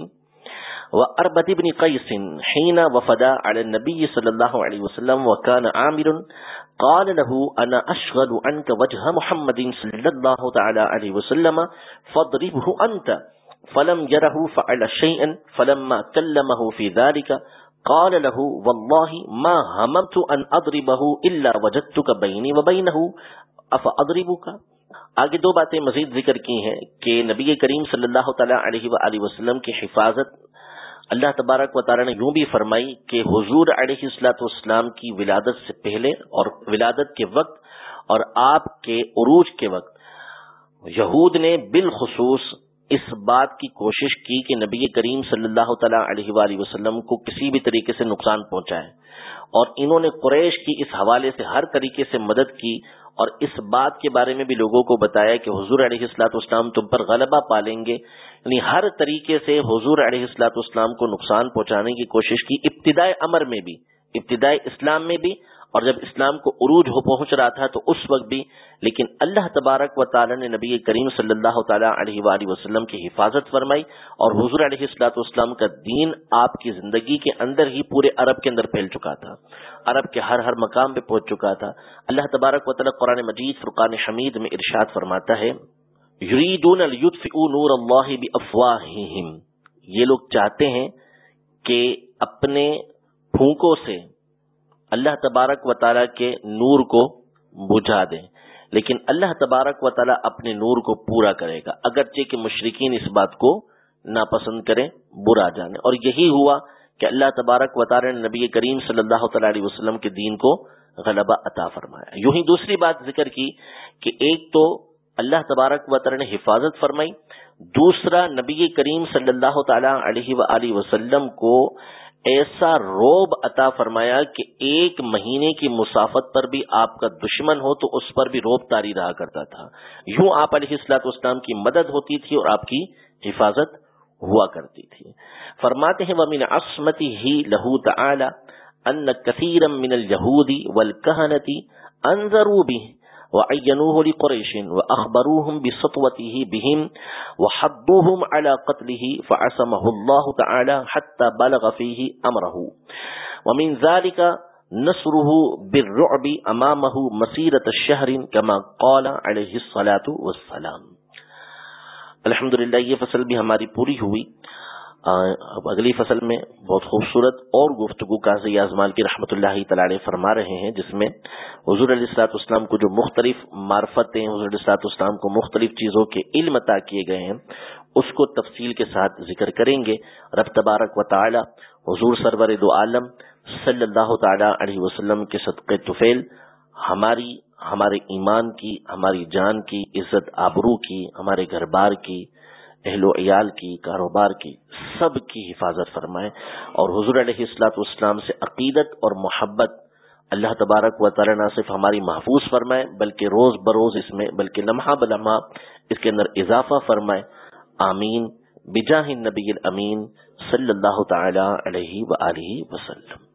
Speaker 1: وأربد بن قيس حين وفدا على النبي صلى الله عليه وسلم وكان عامر قال له أنا أشغل عنك وجه محمد صلى الله تعالى عليه وسلم فاضربه أنت فلم يره فعل شيئا فلما كلمه في ذلك قال له والله ما هممت أن أضربه إلا وجدتك بيني وبينه أفأضربك؟ آگے دو باتیں مزید ذکر کی ہیں کہ نبی کریم صلی اللہ تعالی علیہ وآلہ وسلم کی حفاظت اللہ تبارک و تعالی نے یوں بھی فرمائی کہ حضور علیہ السلاۃ والسلام کی ولادت سے پہلے اور ولادت کے وقت اور آپ کے عروج کے وقت یہود نے بالخصوص اس بات کی کوشش کی کہ نبی کریم صلی اللہ تعالی علیہ وآلہ وسلم کو کسی بھی طریقے سے نقصان پہنچائے اور انہوں نے قریش کی اس حوالے سے ہر طریقے سے مدد کی اور اس بات کے بارے میں بھی لوگوں کو بتایا کہ حضور علیہ السلاط اسلام تم پر غلبہ پالیں گے۔ یعنی ہر طریقے سے حضور علیہ السلاط اسلام کو نقصان پہنچانے کی کوشش کی ابتدائے امر میں بھی ابتدائی اسلام میں بھی اور جب اسلام کو عروج ہو پہنچ رہا تھا تو اس وقت بھی لیکن اللہ تبارک و تعالی نے نبی کریم صلی اللہ تعالیٰ علیہ وآلہ وسلم کی حفاظت فرمائی اور حضور علیہ السلاط اسلام کا دین آپ کی زندگی کے اندر ہی پورے عرب کے اندر پھیل چکا تھا۔ عرب کے ہر ہر مقام پہ پہنچ چکا تھا۔ اللہ تبارک و تعالیٰ قرآن مجید فرقان حمید میں ارشاد فرماتا ہے، یریدون نور اللہ یہ لوگ چاہتے ہیں کہ اپنے پھونکوں سے اللہ تبارک و تعالی کے نور کو بجھا دیں۔ لیکن اللہ تبارک و تعالی اپنے نور کو پورا کرے گا۔ اگرچہ کہ مشرقین اس بات کو ناپسند کریں، برا جانے اور یہی ہوا کہ اللہ تبارک و تعالی نے نبی کریم صلی اللہ تعالی علیہ وسلم کے دین کو غلبہ عطا فرمایا۔ یوں ہی دوسری بات ذکر کی کہ ایک تو اللہ تبارک و تعالی نے حفاظت فرمائی۔ دوسرا، نبی کریم صلی اللہ تعالی علیہ و وسلم کو ایسا روب عطا فرمایا کہ ایک مہینے کی مسافت پر بھی آپ کا دشمن ہو تو اس پر بھی روب تاری رہا کرتا تھا۔ یوں آپ علیہ السلاط اسلام کی مدد ہوتی تھی اور آپ کی حفاظت ہوا کرتی تھی۔ فرماتے ہیں، ومن عصمتی ہی لہو تعالی ان کثیرم من الجہودی والکہنتی انظروا بھی وعينوه لقريش وأخبروهم بسطوته بهم وحضوهم على قتله فعصمه الله تعالى حتى بلغ فيه أمره. ومن ذلك نصره بالرعب أمامه مسيرة الشهر كما قال عليه الصلاة والسلام. الحمدللہ، یہ فصل بھی ہماری پوری ہوئی۔ اب اگلی فصل میں بہت خوبصورت اور گفتگو کا ازمال کی رحمت اللہ تعالی فرما رہے ہیں، جس میں حضور علیہ السلاط اسلام کو جو مختلف معرفتیں، حضور علیہ السلاط اسلام کو مختلف چیزوں کے علم عطا کیے گئے ہیں، اس کو تفصیل کے ساتھ ذکر کریں گے۔ رب تبارک و تعالی حضور سرور دو عالم صلی اللہ تعالی علیہ وسلم کے صدقے طفیل ہماری، ہمارے ایمان کی، ہماری جان کی، عزت آبرو کی، ہمارے گھر بار کی اہل و عیال کی، کاروبار کی، سب کی حفاظت فرمائے اور حضور علیہ السلاط اسلام سے عقیدت اور محبت اللہ تبارک و تعالی نہ صرف ہماری محفوظ فرمائے بلکہ روز بروز اس میں، بلکہ لمحہ بلمحہ اس کے اندر اضافہ فرمائے۔ آمین۔ بجاہ النبی الامین صلی اللہ تعالی علیہ وآلہ وسلم۔